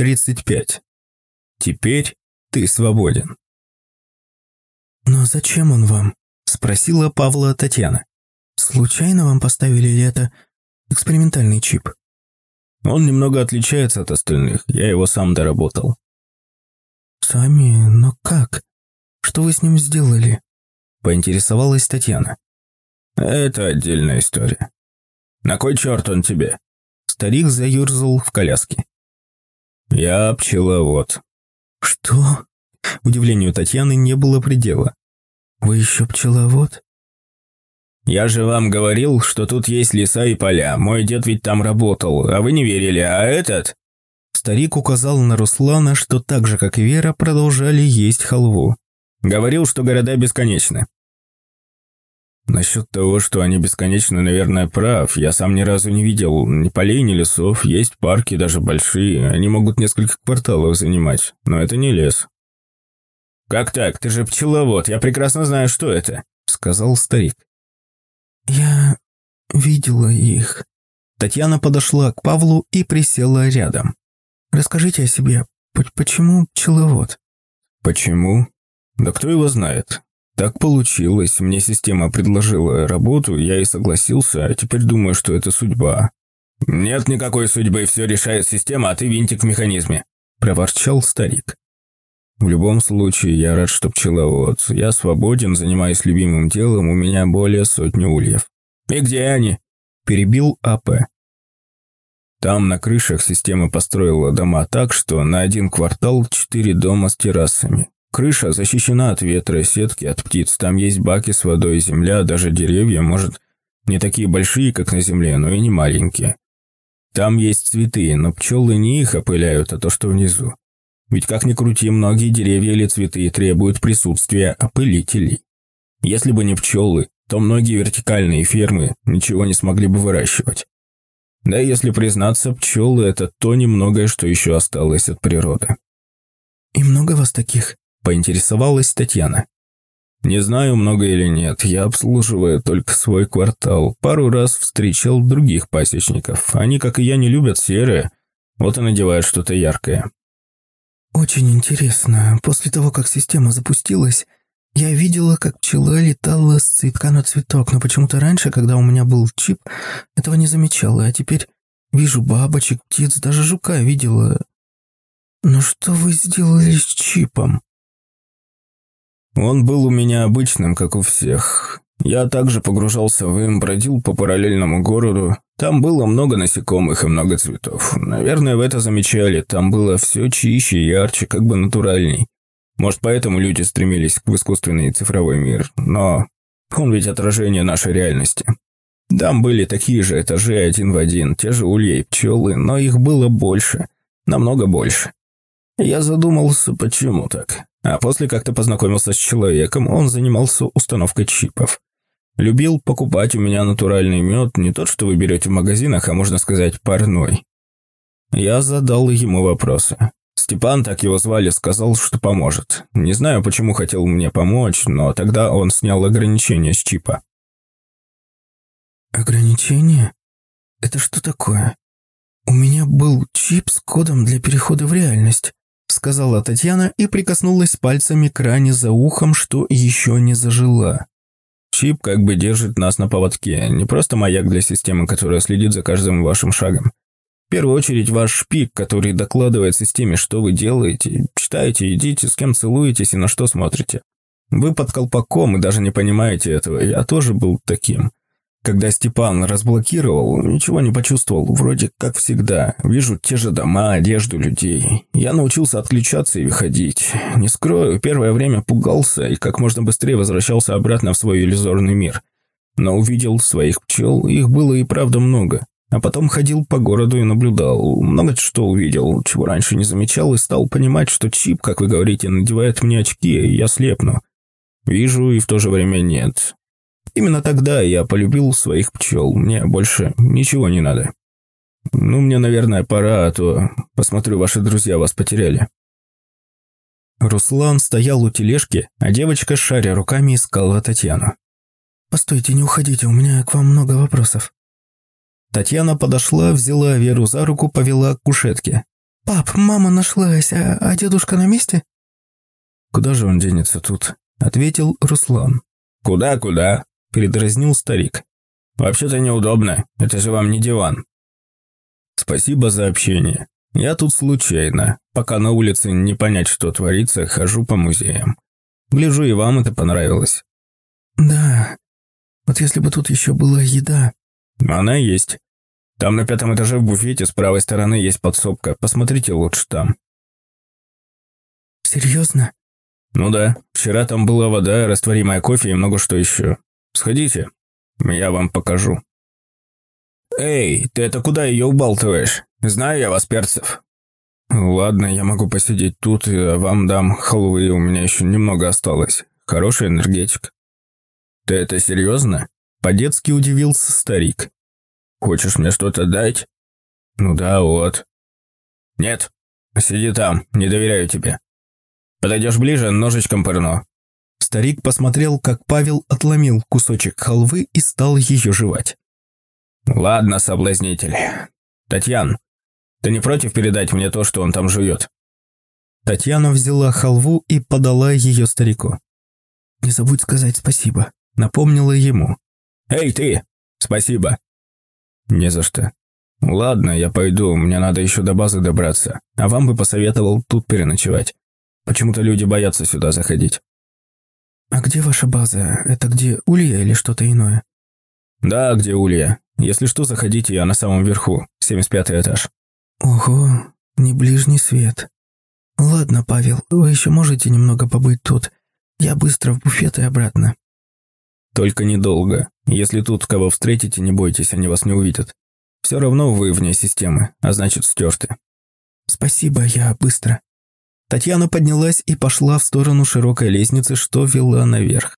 35. Теперь ты свободен. «Но зачем он вам?» – спросила Павла Татьяна. «Случайно вам поставили ли это экспериментальный чип?» Он немного отличается от остальных, я его сам доработал. «Сами? Но как? Что вы с ним сделали?» – поинтересовалась Татьяна. «Это отдельная история. На кой черт он тебе?» Старик заюрзал в коляске. «Я пчеловод». «Что?» Удивлению Татьяны не было предела. «Вы еще пчеловод?» «Я же вам говорил, что тут есть леса и поля. Мой дед ведь там работал, а вы не верили, а этот...» Старик указал на Руслана, что так же, как и Вера, продолжали есть халву. «Говорил, что города бесконечны. Насчет того, что они бесконечны, наверное, прав. Я сам ни разу не видел ни полей, ни лесов. Есть парки, даже большие. Они могут несколько кварталов занимать. Но это не лес. «Как так? Ты же пчеловод. Я прекрасно знаю, что это», — сказал старик. «Я видела их». Татьяна подошла к Павлу и присела рядом. «Расскажите о себе. Почему пчеловод?» «Почему? Да кто его знает. Так получилось. Мне система предложила работу, я и согласился, а теперь думаю, что это судьба. Нет никакой судьбы, все решает система, а ты винтик в механизме, проворчал старик. В любом случае, я рад, что пчеловод. Я свободен, занимаюсь любимым делом, у меня более сотни ульев. И где они? Перебил АП. Там на крышах система построила дома так, что на один квартал четыре дома с террасами. Крыша защищена от ветра, сетки от птиц. Там есть баки с водой, земля, даже деревья, может, не такие большие, как на земле, но и не маленькие. Там есть цветы, но пчелы не их опыляют, а то, что внизу. Ведь как ни крути, многие деревья или цветы требуют присутствия опылителей. Если бы не пчелы, то многие вертикальные фермы ничего не смогли бы выращивать. Да и если признаться, пчелы – это то немногое, что еще осталось от природы. «И много вас таких?» Поинтересовалась Татьяна. Не знаю, много или нет, я обслуживаю только свой квартал. Пару раз встречал других пасечников. Они, как и я, не любят серое, вот и надевают что-то яркое. Очень интересно. После того, как система запустилась, я видела, как пчела летала с цветка на цветок, но почему-то раньше, когда у меня был чип, этого не замечала, а теперь вижу бабочек, птиц, даже жука видела. Но что вы сделали с чипом? Он был у меня обычным, как у всех. Я также погружался в им, бродил по параллельному городу. Там было много насекомых и много цветов. Наверное, в это замечали. Там было все чище и ярче, как бы натуральней. Может, поэтому люди стремились в искусственный цифровой мир. Но он ведь отражение нашей реальности. Там были такие же этажи один в один, те же улья и пчелы, но их было больше. Намного больше. Я задумался, почему так. А после как-то познакомился с человеком, он занимался установкой чипов. Любил покупать у меня натуральный мед, не тот, что вы берете в магазинах, а можно сказать парной. Я задал ему вопросы. Степан, так его звали, сказал, что поможет. Не знаю, почему хотел мне помочь, но тогда он снял ограничения с чипа. «Ограничения? Это что такое? У меня был чип с кодом для перехода в реальность сказала Татьяна и прикоснулась пальцами к ране за ухом, что еще не зажила. Чип как бы держит нас на поводке, не просто маяк для системы, которая следит за каждым вашим шагом. В первую очередь ваш шпик, который докладывает системе, что вы делаете, читаете, идите, с кем целуетесь и на что смотрите. Вы под колпаком и даже не понимаете этого, я тоже был таким. Когда Степан разблокировал, ничего не почувствовал, вроде как всегда. Вижу те же дома, одежду людей. Я научился отключаться и выходить. Не скрою, первое время пугался и как можно быстрее возвращался обратно в свой иллюзорный мир. Но увидел своих пчел, их было и правда много. А потом ходил по городу и наблюдал. Много что увидел, чего раньше не замечал, и стал понимать, что чип, как вы говорите, надевает мне очки, и я слепну. Вижу и в то же время нет. Именно тогда я полюбил своих пчел. Мне больше ничего не надо. Ну, мне, наверное, пора, а то, посмотрю, ваши друзья вас потеряли. Руслан стоял у тележки, а девочка, шаря руками, искала Татьяну. «Постойте, не уходите, у меня к вам много вопросов». Татьяна подошла, взяла Веру за руку, повела к кушетке. «Пап, мама нашлась, а, а дедушка на месте?» «Куда же он денется тут?» – ответил Руслан. «Куда-куда?» – передразнил старик. «Вообще-то неудобно, это же вам не диван». «Спасибо за общение. Я тут случайно. Пока на улице не понять, что творится, хожу по музеям. Гляжу, и вам это понравилось». «Да. Вот если бы тут еще была еда». «Она есть. Там на пятом этаже в буфете с правой стороны есть подсобка. Посмотрите лучше там». «Серьезно?» «Ну да. Вчера там была вода, растворимая кофе и много что еще. Сходите, я вам покажу». «Эй, ты это куда ее убалтываешь? Знаю я вас, перцев». «Ладно, я могу посидеть тут, и вам дам халвы, у меня еще немного осталось. Хороший энергетик». «Ты это серьезно?» По-детски удивился старик. «Хочешь мне что-то дать?» «Ну да, вот». «Нет, сиди там, не доверяю тебе. Подойдешь ближе, ножичком пырну». Старик посмотрел, как Павел отломил кусочек халвы и стал ее жевать. «Ладно, соблазнитель. Татьян, ты не против передать мне то, что он там жует?» Татьяна взяла халву и подала ее старику. «Не забудь сказать спасибо», — напомнила ему. «Эй, ты! Спасибо!» «Не за что. Ладно, я пойду, мне надо еще до базы добраться, а вам бы посоветовал тут переночевать. Почему-то люди боятся сюда заходить». «А где ваша база? Это где Улья или что-то иное?» «Да, где Улья. Если что, заходите, я на самом верху, 75 этаж». «Ого, не ближний свет. Ладно, Павел, вы еще можете немного побыть тут. Я быстро в буфет и обратно». «Только недолго. Если тут кого встретите, не бойтесь, они вас не увидят. Все равно вы вне системы, а значит стерты». «Спасибо, я быстро». Татьяна поднялась и пошла в сторону широкой лестницы, что вела наверх.